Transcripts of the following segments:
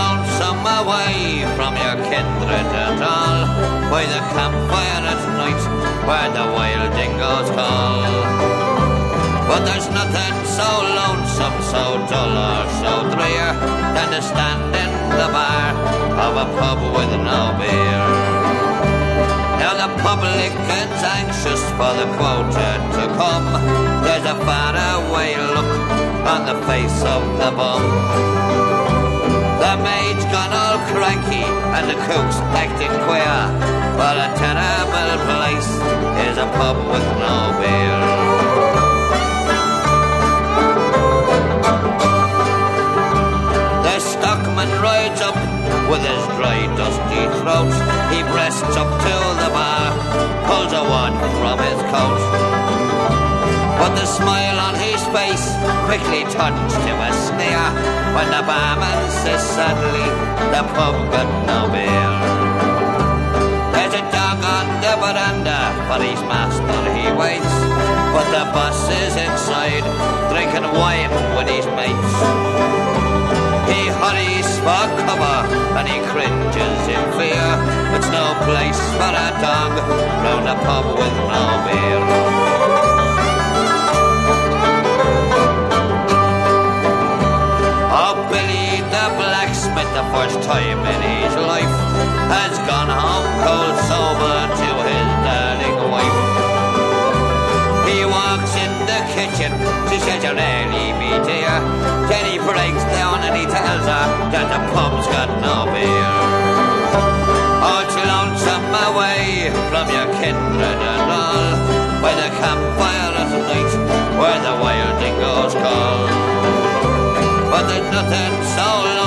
lonesome away from your kindred at all. By the campfire at night, where the wild dingoes call. But there's nothing so lonesome, so dull or so drear than to stand in the bar of a pub with no beer. Now the publican's anxious for the quota to come. There's a faraway look on the face of the bum. Maid's gone all cranky and the cook's acting queer. But a terrible place is a pub with no beer. The stockman rides up with his dry, dusty throat. He breasts up to the smile on his face quickly turns to a sneer when the barman says suddenly the pub got no beer. There's a dog on the veranda for his master he waits, but the boss is inside drinking wine with his mates. He hurries for cover and he cringes in fear. It's no place for a dog round a pub with no first time in his life, has gone home cold sober to his darling wife. He walks in the kitchen, to "You'll really be dear." Then he breaks down and he tells her that the pub's got no beer. Oh, it's lonesome away from your kindred and all, by the campfire at night, where the wild dingoes call. But there's nothing so lonesome,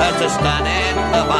as a in